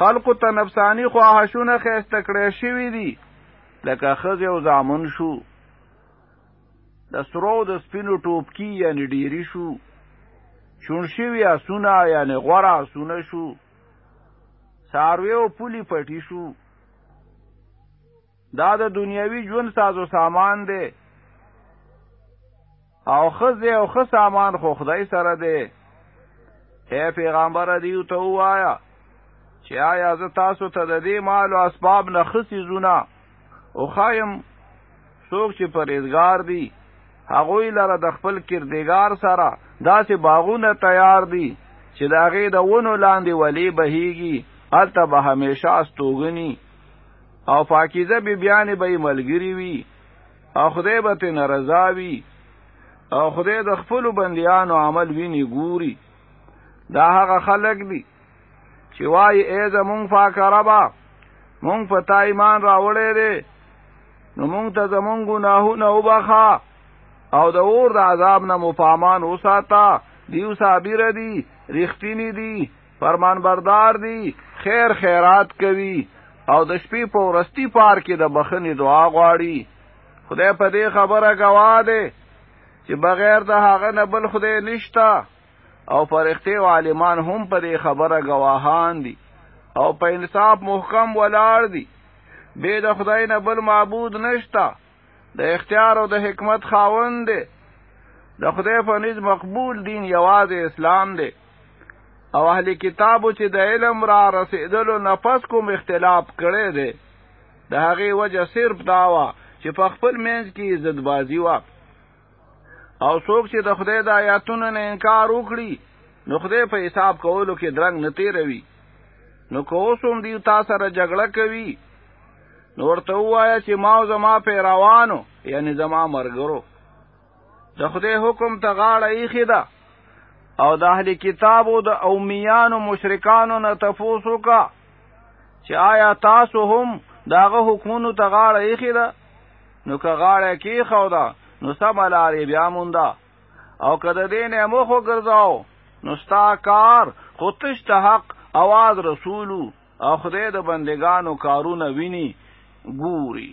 خلقو ته نفسانی خواهشونه خیسته کړی شوي دي. لکه ښځې او زامن شو. د سرو د سپینو ټوپکی یعنی ډیری شو. چون شوي اسونه یعنی غوره اسونه شو. ساروی او پولی پټی شو. دا د دنیوي ژوند سازو سامان دی. او خزه او خ سامان خو خدای سره دی. اے پیغمبر دیو ته وایا چې آیا زه تاسو ته د دې مال او اسباب نه خسي زونه او خایم څوک چې پرېزګار دي هغوی لره د خپل کردګار سره داسې باغونه تیار دي چې د هغې د ونو لاندې ولی بهیږي هلته به همیشه استوګني او پاکیزه بی بیانې به ملګری وي او خدای به ترې نه رضا وي. او خدای د خپلو بندیانو عمل ویني ګوري. دا هغه خلک دي چې وایي ای زمونږ پاکه ربه مونږ په تا ایمان راوړی دی. نو مونږ ته زمونږ ګناهونه وبخه او د اور د عذاب نه په امان وساته. دیو صابر دي رښتینی دي فرمان بردار دي خیر خیرات کوي. او د شپې په ورستی پار کې د بخنې دعا غواړي. خدای په دې خبره گواه دی چې بغیر د هغه نه بل خدای نشتا او فرښتې او عالمان هم په دې خبره گواهان دي. او په انصاف محکم ولاړ دي. به د خدای نه بل معبود نشتا د اختیار او د حکمت خاوند دی. د خدای په نيز مقبول دین یوازې اسلام دی. او اهل کتابو چې د علم را رسیدلو نفس کوم اختلاف کړي دي د هغه وجه صرف داوا چې په خپل منځ کې عزت بازی وا او څوک چې د خدای د آیاتونو نه انکار وکړي نو خدای په حساب کولو کې درنګ نه تیروي. نو کوسوم دی تاسو سره جګړه کوي نو ورته وایا چې ما او زما پیروانو یعنی زما مرګرو د خدای حکم ته غاړه ایخی ده. او د اهل کتابو د اومیانو مشرکانو نه تفوسو کا چې آیا تاسو هم داغه حکمونو ته غاړه ایخی ده؟ نو که غاړه کې خو ده نو سم لارې بیا مونده. او کده دین مخو ګرځاو نو ستا کار خودش ته حق اواز رسولو او خدای د بندگانو کارونه ویني ګوري.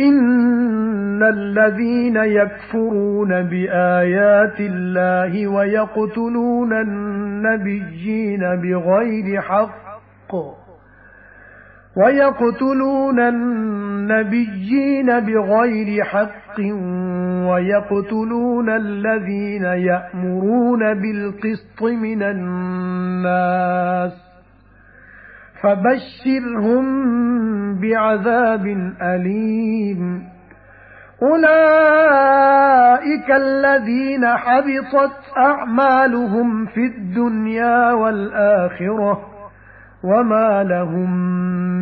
إن الذين يكفرون بآيات الله ويقتلون النبيين بغير حق ويقتلون النبيين بغير حق ويقتلون الذين يأمرون بالقسط من الناس فبشرهم بعذاب أليم. أولئك الذين حبطت أعمالهم في الدنيا والآخرة وما لهم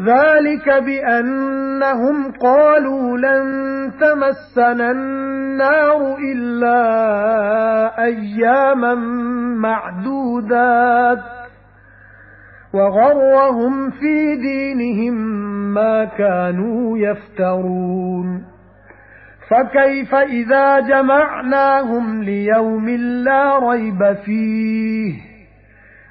ذَلِكَ بِأَنَّهُمْ قَالُوا لَن تَمَسَّنَا النَّارُ إِلَّا أَيَّامًا مَّعْدُودَاتٍ وَغَرَّهُمْ فِي دِينِهِم مَّا كَانُوا يَفْتَرُونَ فَكَيْفَ إِذَا جَمَعْنَاهُمْ لِيَوْمٍ لَّا رَيْبَ فِيهِ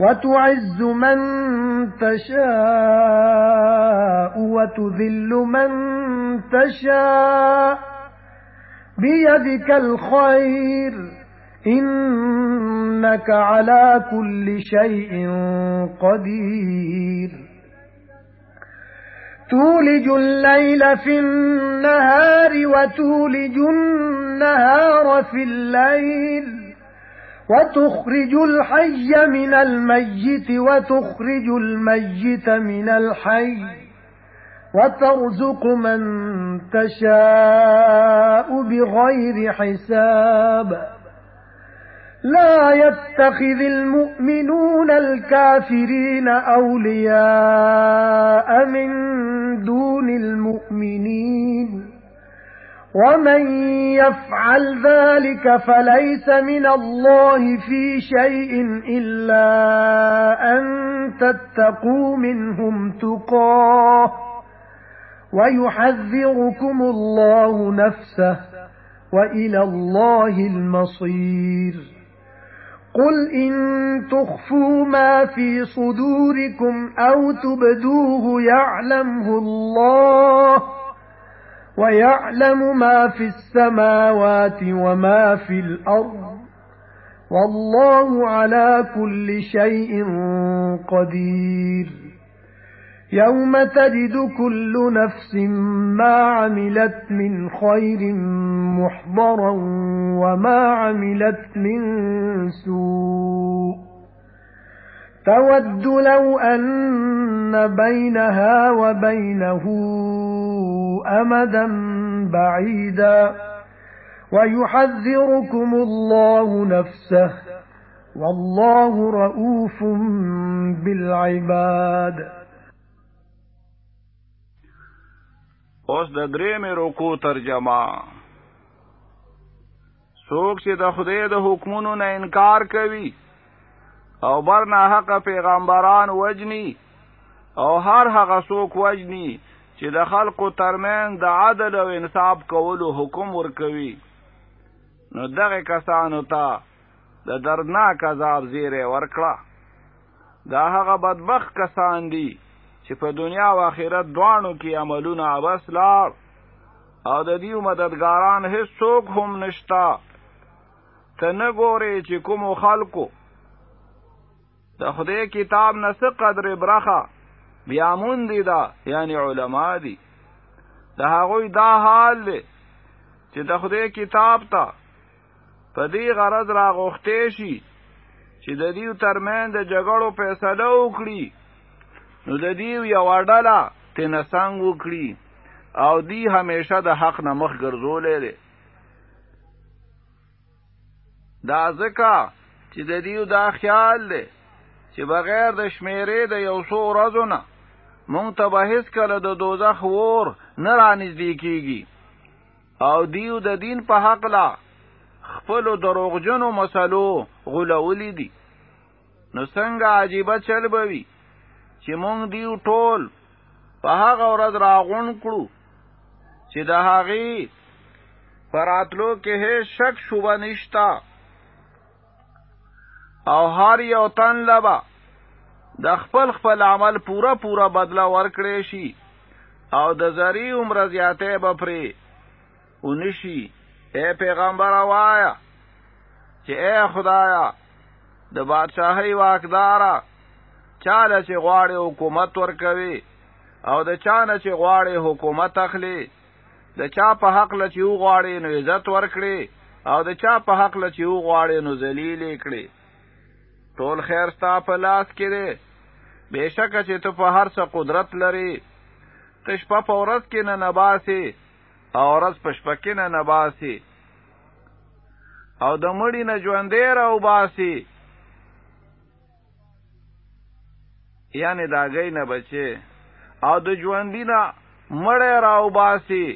وَتُعِزُّ مَن تَشَاءُ وَتُذِلُّ مَن تَشَاءُ بِيَدِكَ الْخَيْرُ إِنَّكَ عَلَى كُلِّ شَيْءٍ قَدِيرٌ. تُولِجُ اللَّيْلَ فِي النَّهَارِ وَتُولِجُ النَّهَارَ فِي اللَّيْلِ. وَتُخْرِجُ الْحَيَّ مِنَ الْمَيِّتِ وَتُخْرِجُ الْمَيِّتَ مِنَ الْحَيِّ وَتَرْزُقُ مَن تَشَاءُ بِغَيْرِ حِسَابٍ. لا يتخذ المؤمنون الكافرين أولياء من ومن يفعل ذلك فليس من الله في شيء إلا أن تتقوا منهم تقاه ويحذركم الله نفسه وإلى الله المصير قُلْ إِن تُخْفُوا مَا فِي صُدُورِكُمْ أَوْ تُبْدُوهُ يَعْلَمْهُ اللَّهُ وَيَعْلَمُ مَا فِي السَّمَاوَاتِ وَمَا فِي الْأَرْضِ. وَاللَّهُ عَلَى كُلِّ شَيْءٍ قَدِيرٌ. يَوْمَ تَجِدُ كُلُّ نَفْسٍ مَا عَمِلَتْ مِنْ خَيْرٍ مُحْضَرًا وَمَا عَمِلَتْ مِنْ سُوءٍ. تَوَدُّ لَوْ أَنَّ بَيْنَهَا وَبَيْنَهُ أَمَدًا بَعِيدًا وَيُحَذِّرُكُمُ اللَّهُ نَفْسَهُ وَاللَّهُ رَءُوفٌ بِالْعِبَادِ. اوس د درې مې رکو ترجمه. څوک چې د خدای د حکمونو نه انکار کوي أو بر نه حق پیغمبران وجني أو هر هغه څوک وجني چې د خلقو ترمن د عدل او انصاف کولو حکم ورکوي. نو دغه کسانو ته د دردناک عذاب زیره ورکړه. دا هغه بدبخت کسان دي چې په دنیا او آخرت دواړو کې عملونه ابس لاړ او د دیو مددګاران هیڅ څوک هم نشتا ته نه ګورې چې کوم خلکو د خدای کتاب نه څه قدر برخه بیا مون دي دا یعنی علما دي د هغوی دا حال دی چې د خدای کتاب ته په دې غرض راغوښتې شي چې د دیو ترمن د جګړو فیصله وکړي. نو د دیو یو ډله تنه څنګه وکړي. او دی همیشه د حق نه مخ ګرځولې دي دا ځکه چې د دیو دا خیال دی چې بغیر د شمیرې د یو څو ورځو نه مونږ ته به هیڅ کله د دوزخ ور نه رانږدې کیږي. او دیو د دین په حق لا خپل دروغجنو مسلو غولولی دي. نو څنګه عجیبه چل به وي چې مونږ دیو ټول په هغه ورځ راغون کړو چې د هغې فراتلو کې هیڅ شک شوبه نشتا او هر یو تن لبا د خپل خپل عمل پورا پورا بدلا ورکړې شي او د زری عمر زیاته به پرې ونشي اے پیغمبر وایا چې اے خدایا د بادشاہي واکدارا چاله چې غواړي حکومت ورکوي او د چانه چې غواړي حکومت اخلي د چا په حق له چې غواړي نو عزت ورکړي او د چا په حق له چې غواړي نو ذلیل کړي. ټول خیر ستا په لاس کې دی بېشکه چې ته په هر څه قدرت لري ته شپه په ورځ کې نه نباسي او ورځ په شپه کې نه نباسي او د مړی نه ژوندې راو باسي یعنی د هګۍ نه بچي او د ژوندینا مړی راو باسي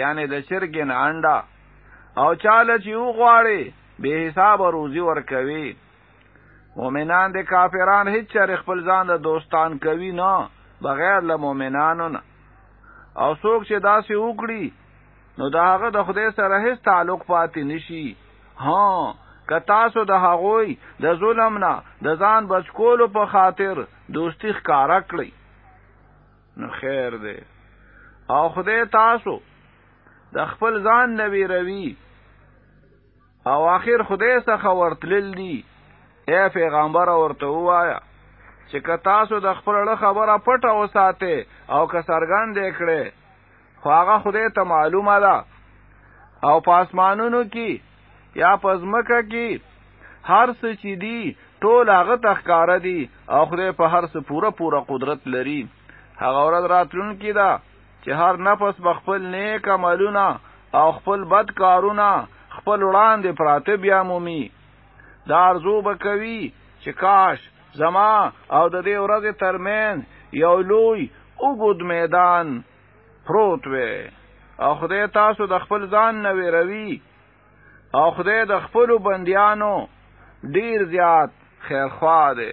یعنی د چرګن انډا او چاله چې وغواړي به حساب روزي ورکوي مؤمنان د کافران هیڅ چر خپل ځان د دوستان کوي نه بغیر له مؤمنانو نه. او څوک چې داسې وکړي نو دا هغه د خدای سره هیڅ تعلق پاتې نشي ها که تاسو د هغوی د ظلم نه د ځان بچکولو په خاطر دوستی ښکارا کړی نو خیر دی. او خدای تاسو د خپل ځان نوی روي او آخر خدای څخه ورتلل دي اے پیغمبر ورته وایا چې که تاسو د خپل خبره پټه وساته او که سرګان دې کړې خو هغه خدای ته معلومه ده. او پاسمانونو کې یا پزمکه کې هر څه چې دی ټول هغه تخکاره دي او خدای په هر څه پوره پوره قدرت لري. هغه ورځ راتلون کې ده چې هر نفس بخپل نیک عملونه او خپل بد کارونه خپل وړاندې پراته بیا مومي دا ارزو بکوي چې کاش زما او د دې ورځې ترمن یو لوی وګد میدان پروت وي او خدای تاسو د خپل ځان نه ویروي. او خدای د خپل بندیانو ډیر زیات خیرخوا دی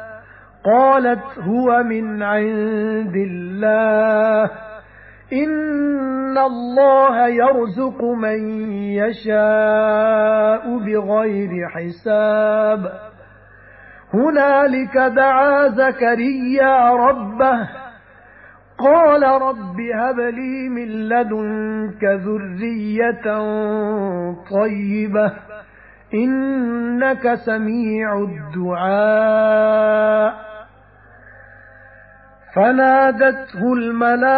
قَالَتْ هُوَ مِنْ عِندِ اللَّهِ. إِنَّ اللَّهَ يَرْزُقُ مَن يَشَاءُ بِغَيْرِ حِسَابٍ. هُنَالِكَ دَعَا زَكَرِيَّا رَبَّهُ. قَالَ رَبِّ هَبْ لِي مِن لَّدُنكَ ذُرِّيَّةً طَيِّبَةً. إِنَّكَ سَمِيعُ الدُّعَاءِ. فَنَادَتْهُ الْمَلَائِكَةُ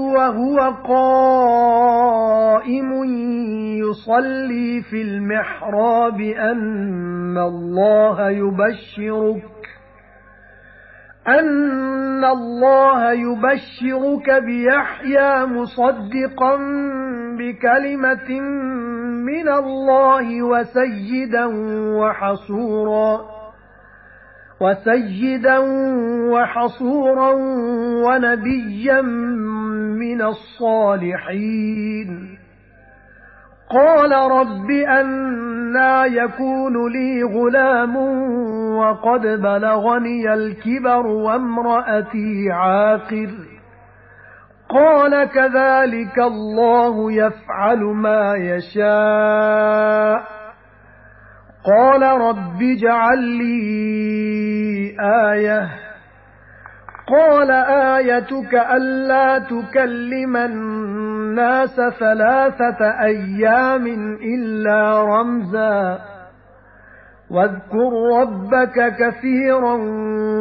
وَهُوَ قَائِمٌ يُصَلِّي فِي الْمِحْرَابِ أَنَّ اللَّهَ يُبَشِّرُكَ أَنَّ اللَّهَ يُبَشِّرُكَ بِيَحْيَى مُصَدِّقًا بِكَلِمَةٍ مِنَ اللَّهِ وَسَيِّدًا وَحَصُورًا وَسَيِّدًا وَحَصُورًا وَنَبِيًّا مِنَ الصَّالِحِينَ. قَالَ رَبِّ أَنَّى يَكُونُ لِي غُلَامٌ وَقَدْ بَلَغَنِيَ الْكِبَرُ وَامْرَأَتِي عَاقِرٌ. قَالَ كَذَلِكَ اللَّهُ يَفْعَلُ مَا يَشَاءُ. قَالَ رَبِّ اجْعَل لِّي آيَةً. قَالَ آيَتُكَ أَلَّا تُكَلِّمَ النَّاسَ ثَلَاثَةَ أَيَّامٍ إِلَّا رَمْزًا. وَاذْكُر رَّبَّكَ كَثِيرًا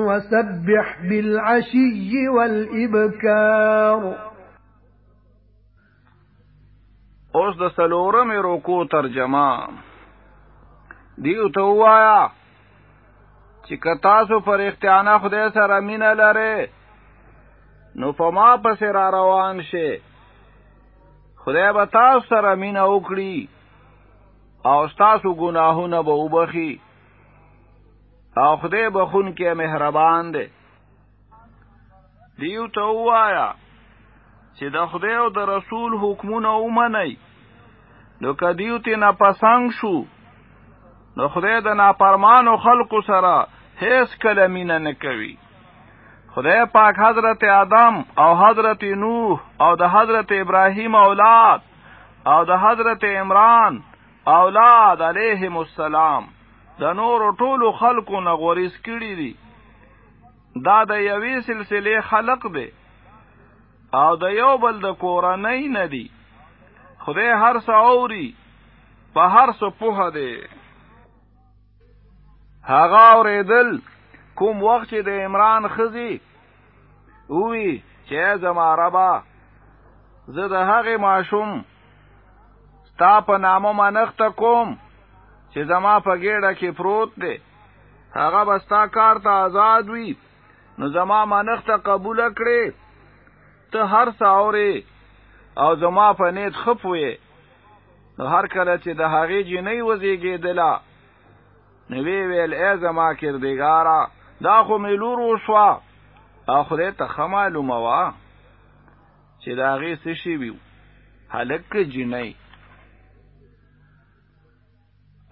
وَسَبِّحْ بِالْعَشِيِّ وَالْإِبْكَارِ. اوس د سلورم رکو ترجمه. دیو ته وایا چې که تاسو پر اختیانه خدای سره مینه لرئ نو په ما پسې را روان شي خدای به تاسو سره مینه وکړي او تاسو ګناهونه به وبخي او خدای بخون کې مهربان دی. دیو ته وایا چې د خدای او د رسول حکمونه ومني نو کدیو تی ناپسنګ شو نو خدای د ناپرمانو خلقو سره هیڅ کلمینه نه کوي. خدای پاک حضرت آدم او حضرت نوح او د حضرت ابراهیم اولاد او د حضرت عمران اولاد علیهم السلام د نور ټولو خلقو نه غوریس کړي دي. دا د یوې سلسله خلق دی او د یو بل د کورنۍ نه دی خدای هر څه اوري په هر څه پوهه دی هغه اوریدل کوم وخت چې د عمران خزي وی چې زما ربا زه د هغه ماشوم ستا په نامو منښت کوم چې زما په ګېډه کې پروت دی. هغه بستا کار ته آزاد وي نو زما منښت قبول کړي ته هر څاوري او زما په نیت خفوي نو هر کله چې د هغې جنۍ وزیږېدله نو وی ویل ای زما کردګارا دا خو ملور وشوا او خدای ته خمالومه وا چې دا غي څه شي ویو هلک جنۍ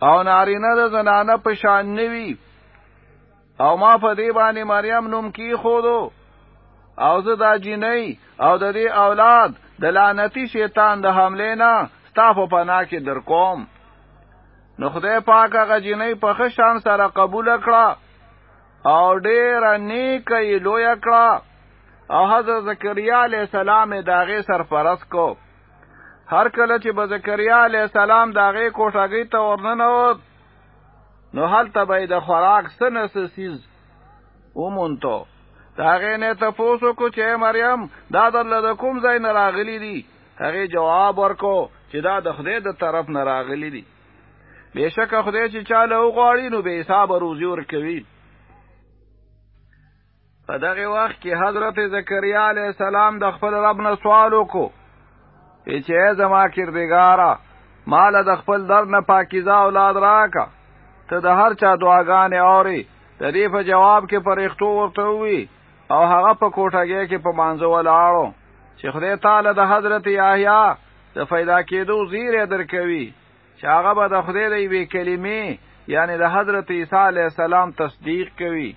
او نارینه د زنانه په شان نوي او ما په دې باندې مریم نوم کی خودو او زه دا جنۍ او د دې اولاد د لعنتی شیطان د حمله نه ستاسو په نا کې در کوم نو خدای پاک هغه جنۍ په خشان سره قبول کړه او ډیر نیکي لوی کړه. او حضرت زکریا علیہ السلام داغه سرپرست کو. هر کله چې به زکریا علیہ السلام داغه کوټاګی ته ورننوت نو هلته به د خوراک سنس سیز ومونتو. داغه نه تاسو کو چې مریم دا د کوم ځای نه راغلی دي؟ هغه جواب ورکو چې دا د خدای د طرف نه راغلی دي بشک خدای چې چاله وغواړي نو به حساب روزي ورکوي. په دغه وخت کې حضرت زکریا علی السلام د خپل رب نه سوال وکړو. چې زما کردګارا مال د خپل در نه پاکیزه اولاد راکا ته د هر چا دعاګانې اوري د دې په جواب کې پرېختو ورته وی او هغه په کوټهګي کې په مانزه ولاړو. چې خدای تعالی د حضرت یحیی د پیدا کېدو زیره درکوي چې هغه به د خدای د یوې کلمې یعنی د حضرت عیسی علی السلام تصدیق کوي.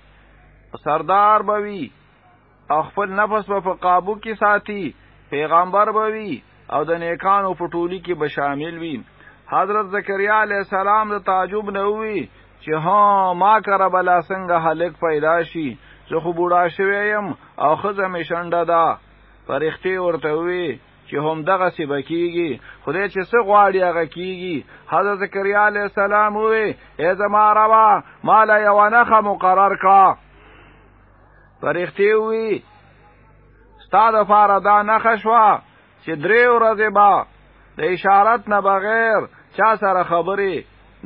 سردار بوي او خپل نفس په قابو کې ساتي پیغمبر بوي او د نیکانو په ټولي کې به شامل وي. حضرت زکریا علی السلام د تعجب نه وی چې ها ما کر بلا څنګه هلک پیدا شي؟ زه خو بوډا شویم او خزه می شنډه ده. فرښتې ورته وی چې هم دغه سی بکیږي خدای چې څه غواړي هغه کیږي حضرت زکریا علی السلام وی ای زما روا مال یو نخه مقرر کا. فرښتې وی ستاده فار دا نخه شوا چې درې ورځې با د اشارت نه بغیر چا سره خبرې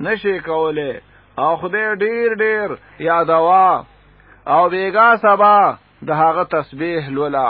نشي کوله او خدای ډیر ډیر یادوا او بیگا سبا د هغه تسبیح لولا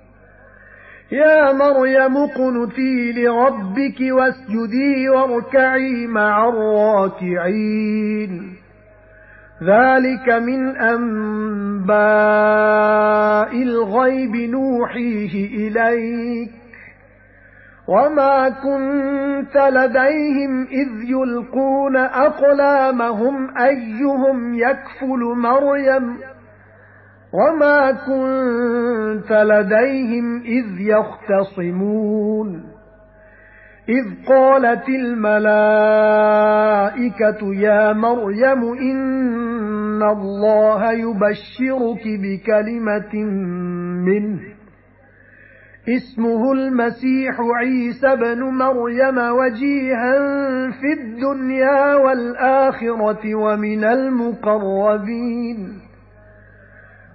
يَا مَرْيَمُ اقْنُتِي لِرَبِّكِ وَاسْجُدِي وَارْكَعِي مَعَ الرَّاكِعِينَ. ذَلِكَ مِنْ أَنْبَاءِ الْغَيْبِ نُوحِيهِ إِلَيْكَ. وَمَا كُنْتَ لَدَيْهِمْ إِذْ يُلْقُونَ أَقْلَامَهُمْ أَيُّهُمْ يَكْفُلُ مَرْيَمَ؟ وَمَا كُنْتَ لَدَيْهِمْ إِذْ يَخْتَصِمُونَ إِذْ قَالَتِ الْمَلَائِكَةُ يَا مَرْيَمُ إِنَّ اللَّهَ يُبَشِّرُكِ بِكَلِمَةٍ مِّنْهُ اسمه المسيح عيسى بن مريم وجيها في الدنيا والآخرة ومن المقربين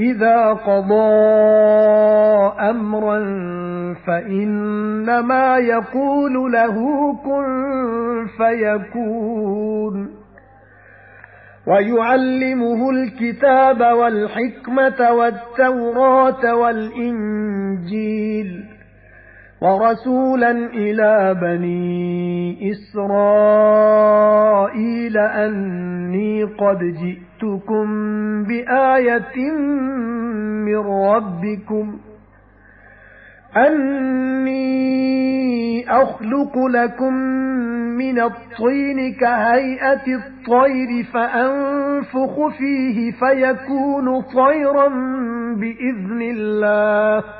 إذا قضى أمرا فإنما يقول له كن فيكون. وَيُعَلِّمُهُ الْكِتَابَ وَالْحِكْمَةَ وَالتَّوْرَاةَ وَالْإِنْجِيلَ. وَرَسُولًا إِلَى بَنِي إِسْرَائِيلَ أَنِّي قَدْ جِئْتُكُمْ بِآيَةٍ مِّن رَّبِّكُمْ أَنِّي أَخْلُقُ لَكُم مِّنَ الطِّينِ كَهَيْئَةِ الطَّيْرِ فَأَنفُخُ فِيهِ فَيَكُونُ طَيْرًا بِإِذْنِ اللَّهِ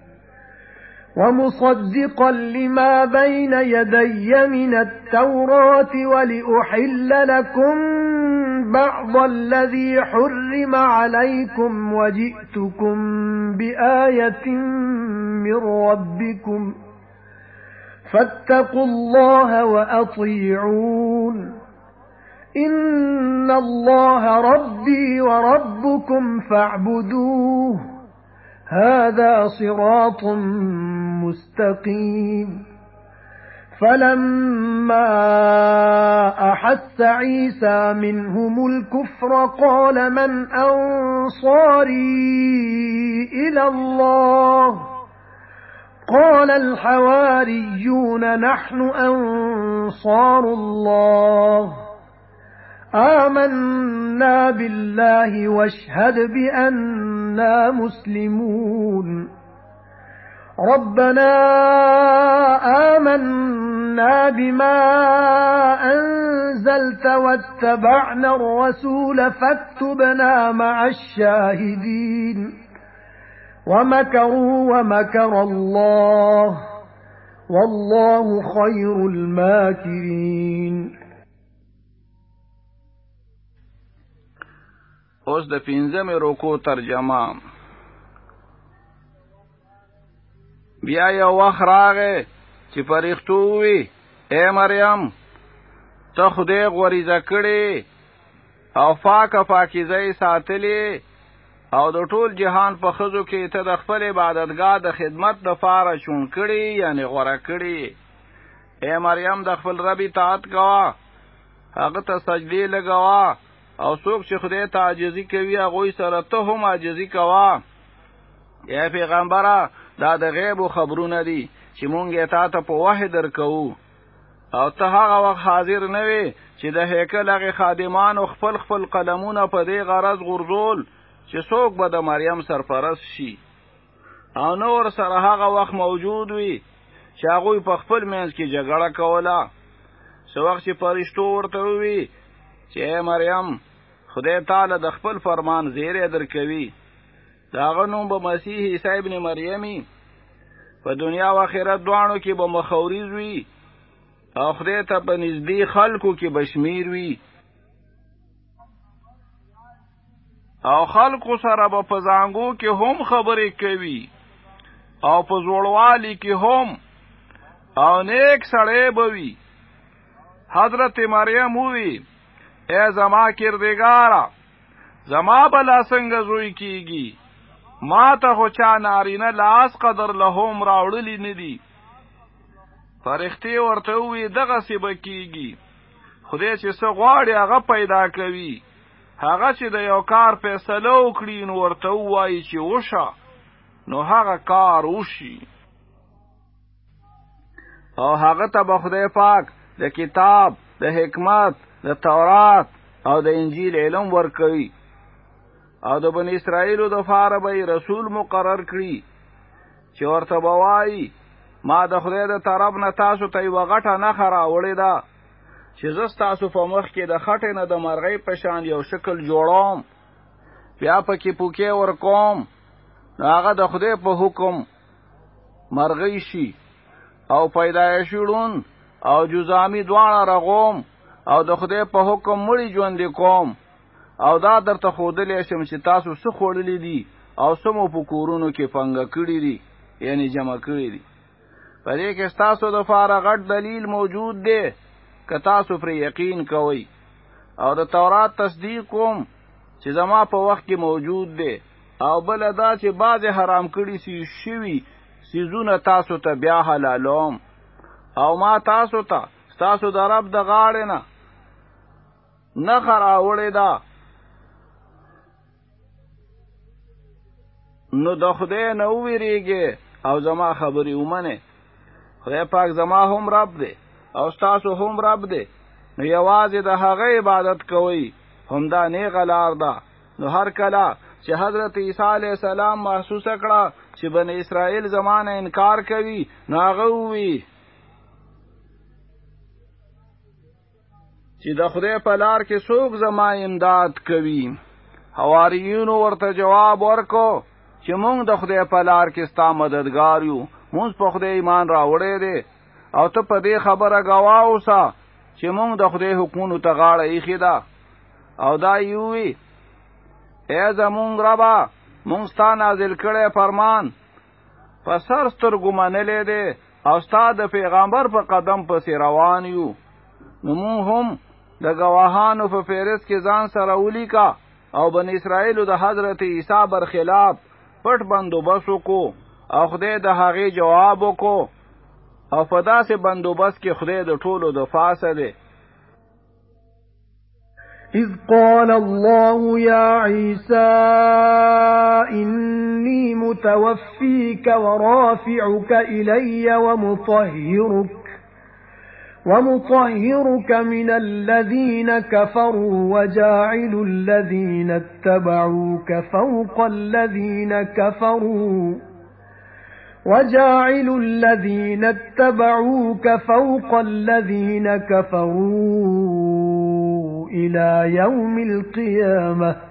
وَمُصَدِّقًا لِّمَا بَيْنَ يَدَيَّ مِنَ التَّوْرَاةِ وَلِأُحِلَّ لَكُم بَعْضَ الَّذِي حُرِّمَ عَلَيْكُمْ وَجِئْتُكُم بِآيَةٍ مِّن رَّبِّكُمْ فَاتَّقُوا اللَّهَ وَأَطِيعُونِ إِنَّ اللَّهَ رَبِّي وَرَبُّكُمْ فَاعْبُدُوهُ هَذَا صِرَاطٌ مُسْتَقِيمٌ. فَلَمَّا أَحَسَّ عِيسَى مِنْهُمُ الْكُفْرَ قَالَ مَنْ أَنصَارِي إِلَى اللَّهِ؟ قَالَ الْحَوَارِيُّونَ نَحْنُ أَنصَارُ اللَّهِ. آمَنَّا بِاللَّهِ وَاشْهَدْ بِأَنَّا مُسْلِمُونَ. رَبَّنَا آمَنَّا بِمَا أَنزَلْتَ وَاتَّبَعْنَا الرَّسُولَ فَاكْتُبْنَا مَعَ الشَّاهِدِينَ. وَمَكَرُوا وَمَكَرَ اللَّهُ. وَاللَّهُ خَيْرُ الْمَاكِرِينَ. اوس د پنځمه روکو ترجمه. بیا یو وخت راغې چې پرېختو وي اے مریم ته خدای غوړی ځکړې او پاکه پاکیزه ساتلې او د ټول جهان په خزو کې ته د خپل عبادتګاه د خدمت د فاره چون کړي یعنی غوړه کړي اے مریم د خپل رب اطاعت کوا هغه ته سجدي لګوا او څوک چې خدای ته عاجزي کوي هغه سره ته هم عاجزي کوا اے پیغمبره دا د غیب خبرونه دي چې مونږ یې تا ته په وحی درکو او ته هغه وخت حاضر نه وي چې د هیکل هغه خادمانو خپل خپل قلمونه په دې غرض غرزول چې څوک به د مریم سرپرست شي. او نور سره هغه وخت موجود وي چې هغه په خپل منځ کې جګړه کوله. سو وخت چې پرشتو ورته وي چې مریم خدای تعالی د خپل فرمان زیره درکوي داغه نوم به مسیح عیسی ابن مریمی په دنیا او آخرت دواړو کې به مخاوري وي. او خدای ته په نږدې خلکو کې بشمیر وي. او خلقو سره به په زانګو کې هم خبرې کوي. او په زوړوالي کې هم. او نیک سړی بوي حضرت مریم وی اے زما کردگارا زما بلا څنګه زوی کیږي؟ ما ته خو چا نارینه لاس قدر لهم راوړلی ندی فرښتې ورته وی دغه سی بکیږي خدای چې څه غواړي هغه پیدا کوي. هغه چې د یو کار فیصله وکړي نو ورته وایي چې وشه. نو هغه کار وشي. او هغه ته به خدای پاک د کتاب د حکمت د تورات او د انجیل علم ورکوي. او د بني اسرائیلو د پاره به رسول مقرر کړي. چې ورته به وایي ما د خدای د طرف نه تاسو ته یو غټه نښه راوړې ده چې زه تاسو په مخ کې د خټې نه د مرغۍ په شان یو شکل جوړوم. بیا پکې پوکې ور کوم هغه د خدای په حکم مرغۍ شي او پیدایشي ړون او جزامی دواړه رغوم او د خدای په حکم مړی ژوند کوم. او دا درته خودلې شم چې تاسو څه خوړلې دي او سمو په کورونو کې پنګ کړی دي یعنی جمع کړی دي. په دې کې تاسو د فارغت دلیل موجود دی که تاسو پر یقین کوئ. او د تورات تصدیق کوم چې زما په وخت کې موجود دی. او بل دا چې بعض حرام کړی شوي څيزونه تاسو ته بیا حلالوم. او ما تاسو ته تاسو د رب د غاړې نه نښه راوړې ده نو د خدای نه ویریږي او زما خبرې ومنئ خدای پاک زما هم رب دی او ستاسو هم رب دی. نو یوازې د هغه عبادت کوئ. هم دا نېغه لار ده. نو هر کله چې حضرت عیسی علیه السلام محسوس کړه چې بني اسرائیل زما نه انکار کوي نو هغه ووې چې د خدای په لار کې څوک زما امداد کوي. حواریونو ورته جواب ورکو چې مونږ د خدای په لار کې ستا مددگار یو. مونږ په خدای ایمان راوړې دي او ته په دې خبره گواه اوسه چې مونږ د خدای حکمونو ته غاړه ایښې ده. او دا یې ووې ای زمونږ ربه مونږ ستا نازل کړی فرمان. په سر سترګو منلې دی او ستا د پیغمبر په قدم پسې روان یو. نو مونږ هم د گواهانو په فهرست کې ځان سره ولیکه او بني اسرائیل د حضرت عیسی برخلاف پټ بندوبست وکړو. أو خدای د هغې جواب وکړو. أو په داسې بندوبست کې خدای د ټولو د دی. إذ قال الله يا عيسى إني متوفيك ورافعك إلي ومطهرك. وَمُطَهِّرُكَ مِنَ الَّذِينَ كَفَرُوا وَجَاعِلُ الَّذِينَ اتَّبَعُوكَ فَوْقَ الَّذِينَ كَفَرُوا وَجَاعِلُ الَّذِينَ اتَّبَعُوكَ فَوْقَ الَّذِينَ كَفَرُوا إِلَى يَوْمِ الْقِيَامَةِ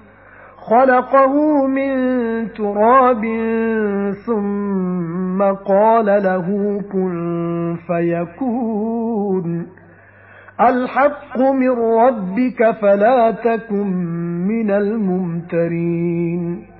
خَلَقَهُ مِن تُرَابٍ ثُمَّ قَالَ لَهُ كُن فَيَكُونُ. الْحَقُّ مِن رَّبِّكَ فَلَا تَكُن مِّنَ الْمُمْتَرِينَ.